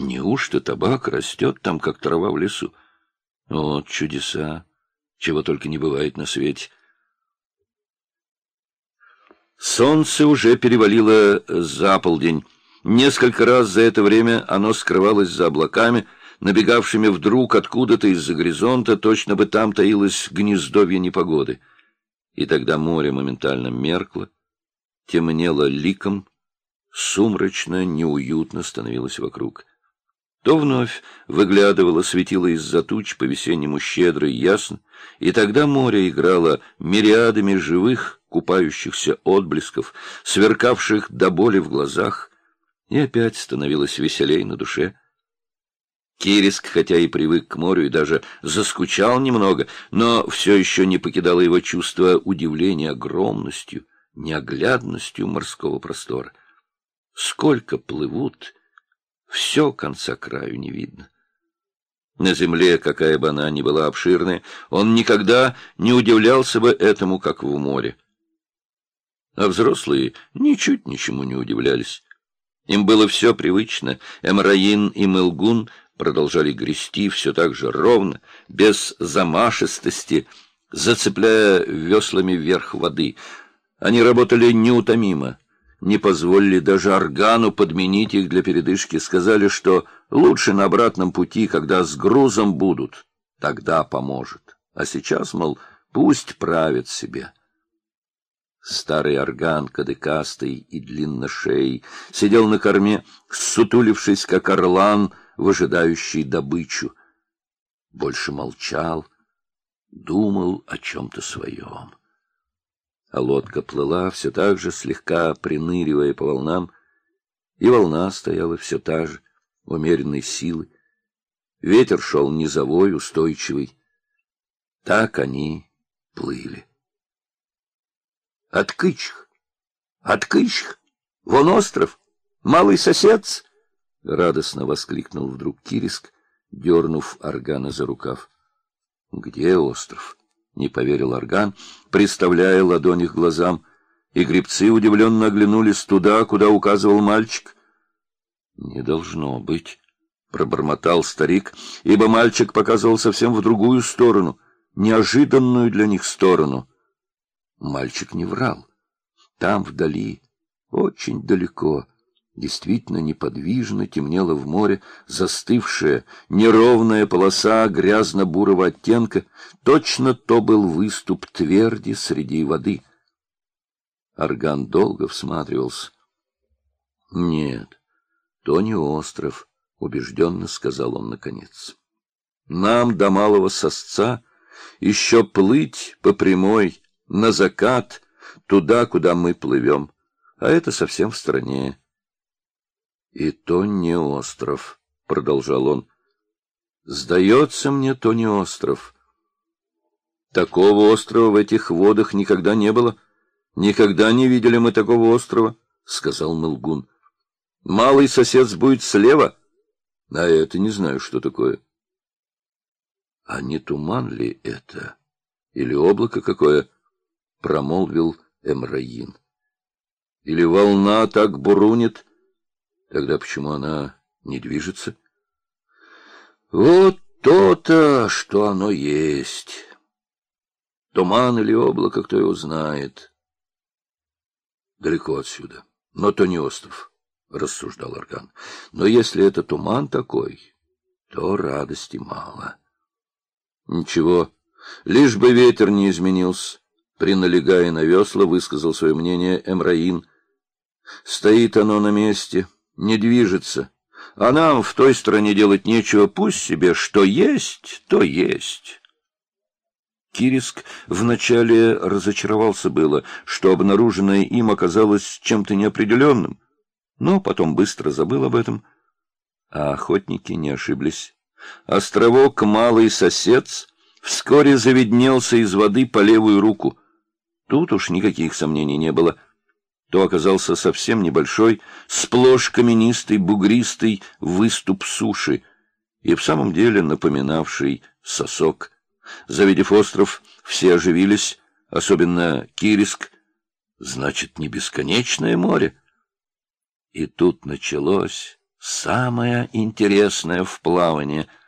Неужто табак растет там, как трава в лесу? Вот чудеса, чего только не бывает на свете. Солнце уже перевалило за полдень. Несколько раз за это время оно скрывалось за облаками, набегавшими вдруг откуда-то из-за горизонта, точно бы там таилось гнездовье непогоды. И тогда море моментально меркло, темнело ликом, сумрачно, неуютно становилось вокруг. То вновь выглядывало, светило из-за туч по-весеннему щедро и ясно, и тогда море играло мириадами живых, купающихся отблесков, сверкавших до боли в глазах, и опять становилось веселей на душе. Кириск, хотя и привык к морю и даже заскучал немного, но все еще не покидало его чувство удивления огромностью, неоглядностью морского простора. Сколько плывут все конца краю не видно. На земле, какая бы она ни была обширная, он никогда не удивлялся бы этому, как в море. А взрослые ничуть ничему не удивлялись. Им было все привычно. Эмраин и Мелгун продолжали грести все так же ровно, без замашистости, зацепляя веслами вверх воды. Они работали неутомимо не позволили даже органу подменить их для передышки, сказали, что лучше на обратном пути, когда с грузом будут, тогда поможет. А сейчас, мол, пусть правят себе. Старый орган, кадыкастый и длинношей, сидел на корме, сутулившись, как орлан, выжидающий добычу. Больше молчал, думал о чем-то своем а лодка плыла все так же, слегка приныривая по волнам, и волна стояла все та же, умеренной силы. Ветер шел низовой, устойчивый. Так они плыли. Откычих! Откычих! Вон остров! Малый сосед! — радостно воскликнул вдруг Кириск, дернув органа за рукав. — Где остров? — не поверил орган, приставляя ладони к глазам, и гребцы удивленно оглянулись туда, куда указывал мальчик. «Не должно быть», — пробормотал старик, ибо мальчик показывал совсем в другую сторону, неожиданную для них сторону. Мальчик не врал. Там, вдали, очень далеко, Действительно неподвижно темнела в море застывшая, неровная полоса грязно-бурого оттенка. Точно то был выступ тверди среди воды. Орган долго всматривался. — Нет, то не остров, — убежденно сказал он наконец. — Нам до малого сосца еще плыть по прямой, на закат, туда, куда мы плывем, а это совсем в стороне. — И то не остров, — продолжал он. — Сдается мне, то не остров. Такого острова в этих водах никогда не было. Никогда не видели мы такого острова, — сказал Мылгун. — Малый сосед будет слева, а это не знаю, что такое. — А не туман ли это? Или облако какое? — промолвил Эмраин. — Или волна так бурунит? — Тогда почему она не движется? Вот то-то, что оно есть. Туман или облако, кто его знает. Далеко отсюда, но то не остров, — рассуждал Арган. Но если это туман такой, то радости мало. Ничего, лишь бы ветер не изменился. Приналегая на весла, высказал свое мнение Эмраин. Стоит оно на месте — не движется, а нам в той стороне делать нечего, пусть себе что есть, то есть. Кириск вначале разочаровался было, что обнаруженное им оказалось чем-то неопределенным, но потом быстро забыл об этом. А охотники не ошиблись. Островок Малый Сосед вскоре заведнелся из воды по левую руку. Тут уж никаких сомнений не было — то оказался совсем небольшой, сплошь каменистый, бугристый выступ суши, и в самом деле напоминавший сосок. Завидев остров, все оживились, особенно Кириск. Значит, не бесконечное море. И тут началось Самое интересное в плавании —